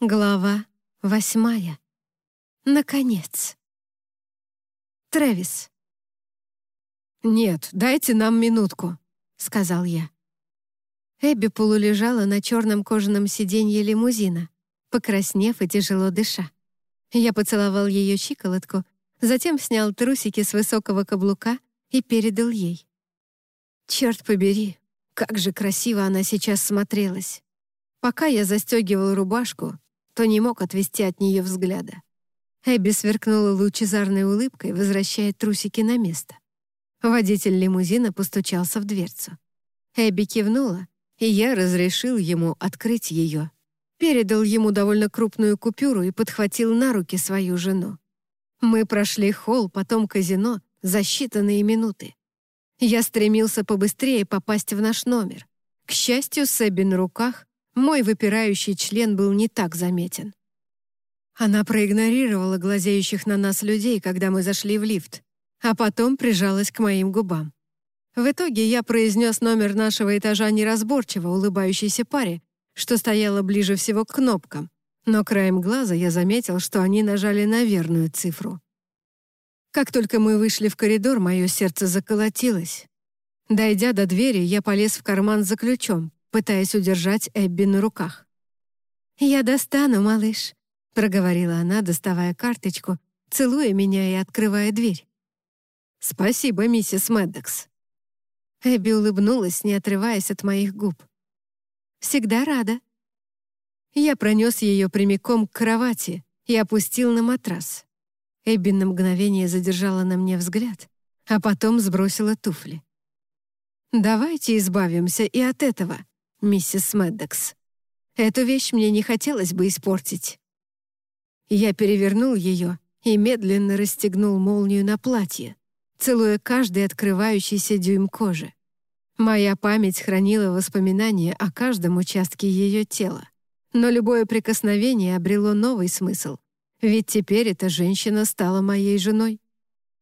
Глава восьмая. Наконец. Трэвис. «Нет, дайте нам минутку», — сказал я. Эбби полулежала на черном кожаном сиденье лимузина, покраснев и тяжело дыша. Я поцеловал ее щиколотку, затем снял трусики с высокого каблука и передал ей. Черт побери, как же красиво она сейчас смотрелась. Пока я застегивал рубашку, то не мог отвести от нее взгляда. Эбби сверкнула лучезарной улыбкой, возвращая трусики на место. Водитель лимузина постучался в дверцу. Эбби кивнула, и я разрешил ему открыть ее. Передал ему довольно крупную купюру и подхватил на руки свою жену. Мы прошли холл, потом казино за считанные минуты. Я стремился побыстрее попасть в наш номер. К счастью, с Эбби на руках мой выпирающий член был не так заметен. Она проигнорировала глазеющих на нас людей, когда мы зашли в лифт, а потом прижалась к моим губам. В итоге я произнес номер нашего этажа неразборчиво улыбающейся паре, что стояла ближе всего к кнопкам, но краем глаза я заметил, что они нажали на верную цифру. Как только мы вышли в коридор, мое сердце заколотилось. Дойдя до двери, я полез в карман за ключом, пытаясь удержать Эбби на руках. «Я достану, малыш», — проговорила она, доставая карточку, целуя меня и открывая дверь. «Спасибо, миссис Мэддокс». Эбби улыбнулась, не отрываясь от моих губ. «Всегда рада». Я пронес ее прямиком к кровати и опустил на матрас. Эбби на мгновение задержала на мне взгляд, а потом сбросила туфли. «Давайте избавимся и от этого», миссис Мэддокс. Эту вещь мне не хотелось бы испортить. Я перевернул ее и медленно расстегнул молнию на платье, целуя каждый открывающийся дюйм кожи. Моя память хранила воспоминания о каждом участке ее тела. Но любое прикосновение обрело новый смысл, ведь теперь эта женщина стала моей женой.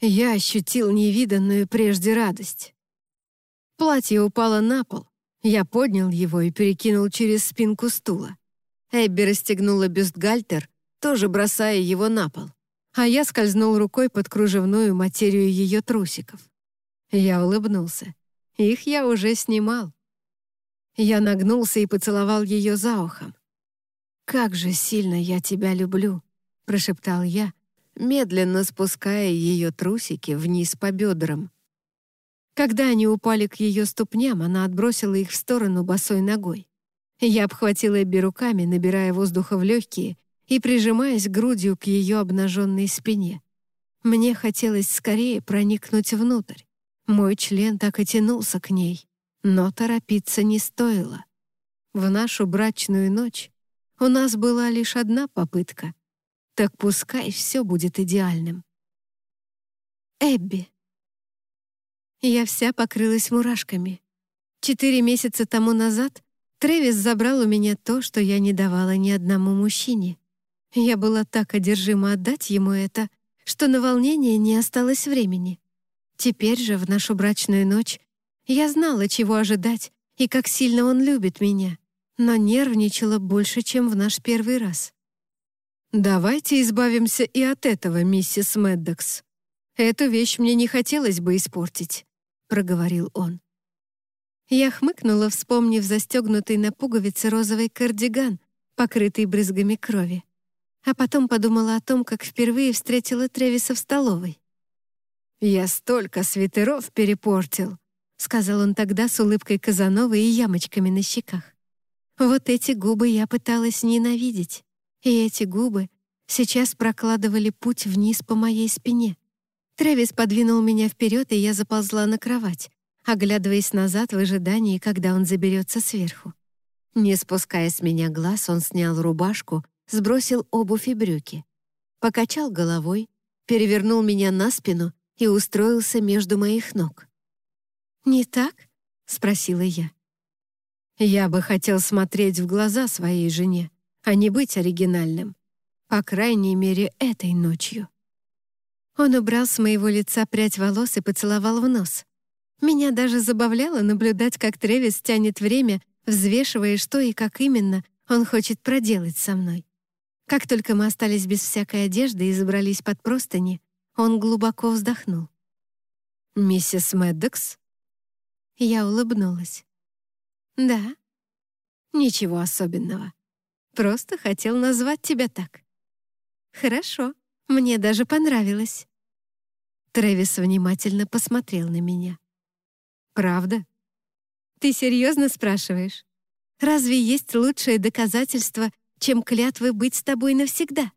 Я ощутил невиданную прежде радость. Платье упало на пол, я поднял его и перекинул через спинку стула. Эбби расстегнула бюстгальтер, тоже бросая его на пол, а я скользнул рукой под кружевную материю ее трусиков. Я улыбнулся. Их я уже снимал. Я нагнулся и поцеловал ее за ухом. «Как же сильно я тебя люблю», — прошептал я, медленно спуская ее трусики вниз по бедрам. Когда они упали к ее ступням, она отбросила их в сторону босой ногой. Я обхватила Эбби руками, набирая воздуха в легкие и прижимаясь грудью к ее обнаженной спине. Мне хотелось скорее проникнуть внутрь. Мой член так и тянулся к ней, но торопиться не стоило. В нашу брачную ночь у нас была лишь одна попытка. Так пускай все будет идеальным. Эбби. Я вся покрылась мурашками. Четыре месяца тому назад Трэвис забрал у меня то, что я не давала ни одному мужчине. Я была так одержима отдать ему это, что на волнение не осталось времени. Теперь же, в нашу брачную ночь, я знала, чего ожидать и как сильно он любит меня, но нервничала больше, чем в наш первый раз. «Давайте избавимся и от этого, миссис Мэддокс. Эту вещь мне не хотелось бы испортить проговорил он. Я хмыкнула, вспомнив застегнутый на пуговицы розовый кардиган, покрытый брызгами крови. А потом подумала о том, как впервые встретила Тревиса в столовой. «Я столько свитеров перепортил», — сказал он тогда с улыбкой Казанова и ямочками на щеках. Вот эти губы я пыталась ненавидеть, и эти губы сейчас прокладывали путь вниз по моей спине. Трэвис подвинул меня вперед, и я заползла на кровать, оглядываясь назад в ожидании, когда он заберется сверху. Не спуская с меня глаз, он снял рубашку, сбросил обувь и брюки. Покачал головой, перевернул меня на спину и устроился между моих ног. «Не так?» — спросила я. Я бы хотел смотреть в глаза своей жене, а не быть оригинальным. По крайней мере, этой ночью. Он убрал с моего лица прядь волос и поцеловал в нос. Меня даже забавляло наблюдать, как Тревис тянет время, взвешивая, что и как именно он хочет проделать со мной. Как только мы остались без всякой одежды и забрались под простыни, он глубоко вздохнул. «Миссис Мэддокс?» Я улыбнулась. «Да». «Ничего особенного. Просто хотел назвать тебя так». «Хорошо, мне даже понравилось». Трэвис внимательно посмотрел на меня. «Правда?» «Ты серьезно спрашиваешь? Разве есть лучшее доказательство, чем клятвы быть с тобой навсегда?»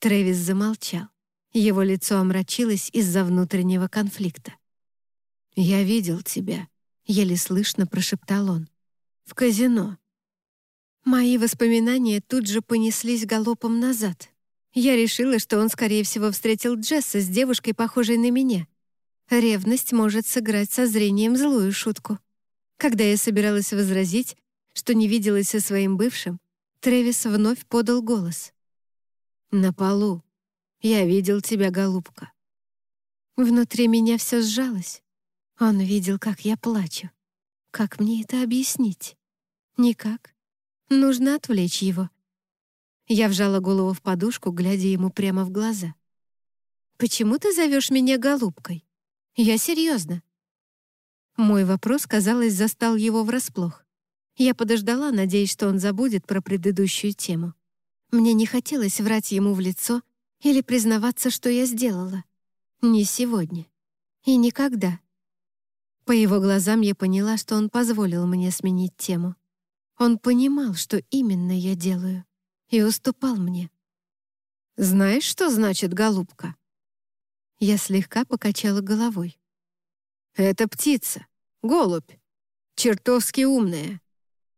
Трэвис замолчал. Его лицо омрачилось из-за внутреннего конфликта. «Я видел тебя», — еле слышно прошептал он. «В казино». Мои воспоминания тут же понеслись галопом назад. Я решила, что он, скорее всего, встретил Джесса с девушкой, похожей на меня. Ревность может сыграть со зрением злую шутку. Когда я собиралась возразить, что не виделась со своим бывшим, Трэвис вновь подал голос. «На полу. Я видел тебя, голубка». Внутри меня все сжалось. Он видел, как я плачу. Как мне это объяснить? Никак. Нужно отвлечь его. Я вжала голову в подушку, глядя ему прямо в глаза. «Почему ты зовешь меня голубкой? Я серьезно». Мой вопрос, казалось, застал его врасплох. Я подождала, надеясь, что он забудет про предыдущую тему. Мне не хотелось врать ему в лицо или признаваться, что я сделала. Не сегодня. И никогда. По его глазам я поняла, что он позволил мне сменить тему. Он понимал, что именно я делаю, и уступал мне. «Знаешь, что значит голубка?» Я слегка покачала головой. «Это птица, голубь, чертовски умная,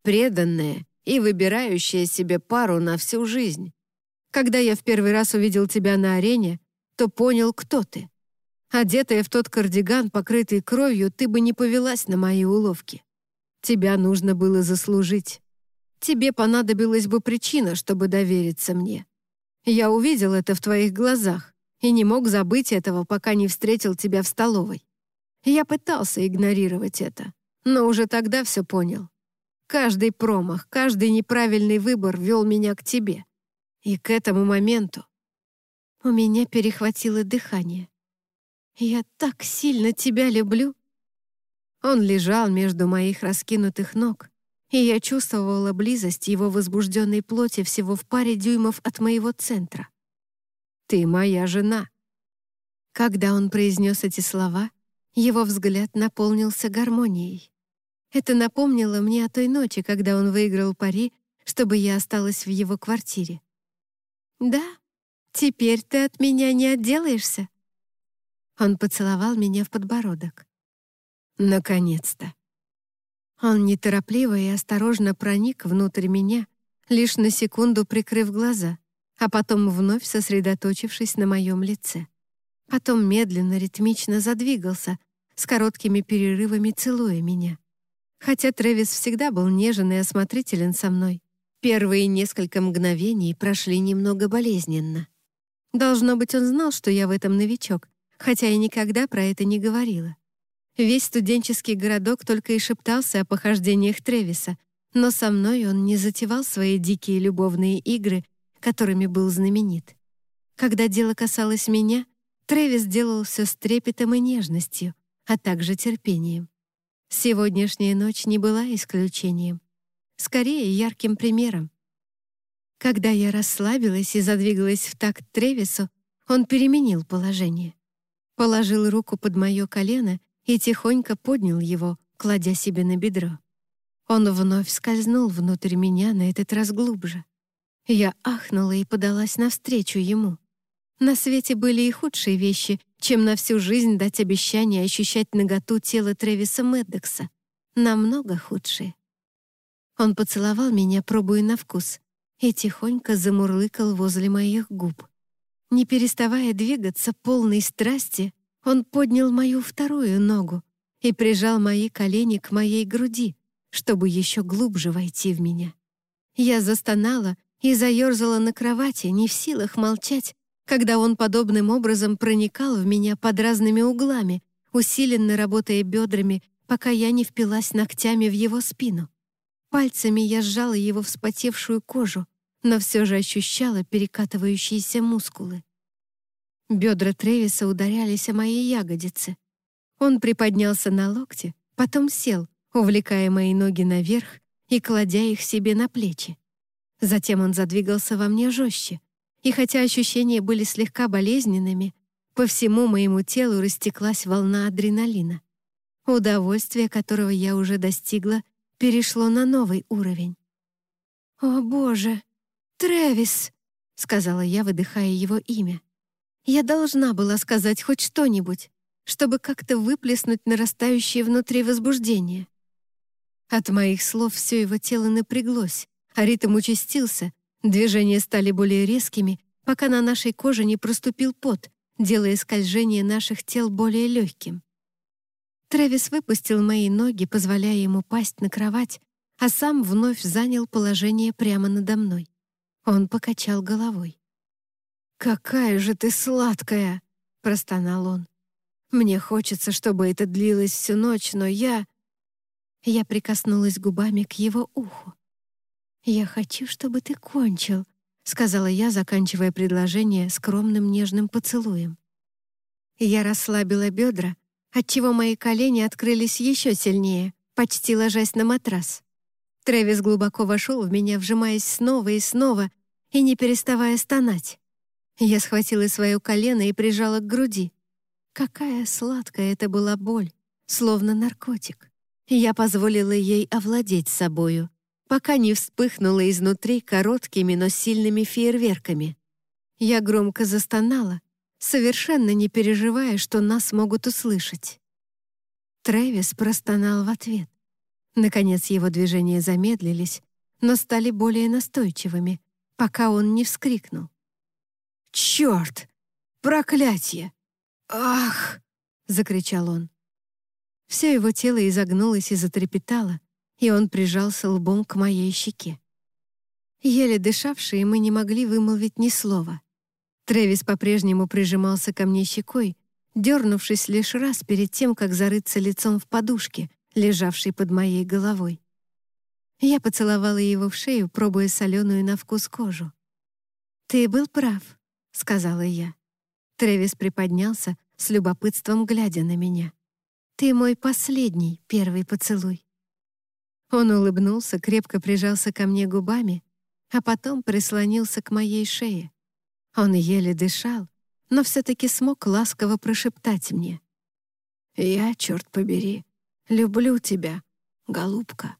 преданная и выбирающая себе пару на всю жизнь. Когда я в первый раз увидел тебя на арене, то понял, кто ты. Одетая в тот кардиган, покрытый кровью, ты бы не повелась на мои уловки. Тебя нужно было заслужить. Тебе понадобилась бы причина, чтобы довериться мне. Я увидел это в твоих глазах и не мог забыть этого, пока не встретил тебя в столовой. Я пытался игнорировать это, но уже тогда все понял. Каждый промах, каждый неправильный выбор вел меня к тебе. И к этому моменту у меня перехватило дыхание. «Я так сильно тебя люблю!» Он лежал между моих раскинутых ног, и я чувствовала близость его возбужденной плоти всего в паре дюймов от моего центра. «Ты моя жена!» Когда он произнес эти слова, его взгляд наполнился гармонией. Это напомнило мне о той ночи, когда он выиграл пари, чтобы я осталась в его квартире. «Да, теперь ты от меня не отделаешься». Он поцеловал меня в подбородок. «Наконец-то!» Он неторопливо и осторожно проник внутрь меня, лишь на секунду прикрыв глаза, а потом вновь сосредоточившись на моем лице. Потом медленно, ритмично задвигался, с короткими перерывами целуя меня. Хотя Трэвис всегда был нежен и осмотрителен со мной, первые несколько мгновений прошли немного болезненно. Должно быть, он знал, что я в этом новичок, хотя я никогда про это не говорила. Весь студенческий городок только и шептался о похождениях Тревиса, но со мной он не затевал свои дикие любовные игры, которыми был знаменит. Когда дело касалось меня, Тревис делал все с трепетом и нежностью, а также терпением. Сегодняшняя ночь не была исключением. Скорее, ярким примером. Когда я расслабилась и задвигалась в такт Тревису, он переменил положение. Положил руку под мое колено и тихонько поднял его, кладя себе на бедро. Он вновь скользнул внутрь меня, на этот раз глубже. Я ахнула и подалась навстречу ему. На свете были и худшие вещи, чем на всю жизнь дать обещание ощущать наготу тела Тревиса Меддекса. Намного худшие. Он поцеловал меня, пробуя на вкус, и тихонько замурлыкал возле моих губ. Не переставая двигаться, полной страсти, он поднял мою вторую ногу и прижал мои колени к моей груди, чтобы еще глубже войти в меня. Я застонала и заерзала на кровати, не в силах молчать, когда он подобным образом проникал в меня под разными углами, усиленно работая бедрами, пока я не впилась ногтями в его спину. Пальцами я сжала его вспотевшую кожу, но все же ощущала перекатывающиеся мускулы. Бедра Тревиса ударялись о мои ягодицы. Он приподнялся на локте, потом сел, увлекая мои ноги наверх и кладя их себе на плечи. Затем он задвигался во мне жестче, и хотя ощущения были слегка болезненными, по всему моему телу растеклась волна адреналина. Удовольствие, которого я уже достигла, перешло на новый уровень. «О, Боже! Трэвис!» — сказала я, выдыхая его имя. Я должна была сказать хоть что-нибудь, чтобы как-то выплеснуть нарастающее внутри возбуждение. От моих слов все его тело напряглось, а ритм участился, движения стали более резкими, пока на нашей коже не проступил пот, делая скольжение наших тел более легким. Трэвис выпустил мои ноги, позволяя ему пасть на кровать, а сам вновь занял положение прямо надо мной. Он покачал головой. «Какая же ты сладкая!» — простонал он. «Мне хочется, чтобы это длилось всю ночь, но я...» Я прикоснулась губами к его уху. «Я хочу, чтобы ты кончил», — сказала я, заканчивая предложение скромным нежным поцелуем. Я расслабила бедра, отчего мои колени открылись еще сильнее, почти ложась на матрас. Трэвис глубоко вошел в меня, вжимаясь снова и снова и не переставая стонать. Я схватила свое колено и прижала к груди. Какая сладкая это была боль, словно наркотик. Я позволила ей овладеть собою, пока не вспыхнула изнутри короткими, но сильными фейерверками. Я громко застонала, совершенно не переживая, что нас могут услышать. Трэвис простонал в ответ. Наконец его движения замедлились, но стали более настойчивыми, пока он не вскрикнул. «Черт! Проклятье! Ах!» — закричал он. Все его тело изогнулось и затрепетало, и он прижался лбом к моей щеке. Еле дышавшие, мы не могли вымолвить ни слова. Трэвис по-прежнему прижимался ко мне щекой, дернувшись лишь раз перед тем, как зарыться лицом в подушке, лежавшей под моей головой. Я поцеловала его в шею, пробуя соленую на вкус кожу. «Ты был прав», — сказала я. Трэвис приподнялся, с любопытством глядя на меня. «Ты мой последний первый поцелуй». Он улыбнулся, крепко прижался ко мне губами, а потом прислонился к моей шее. Он еле дышал, но все-таки смог ласково прошептать мне. «Я, черт побери, люблю тебя, голубка».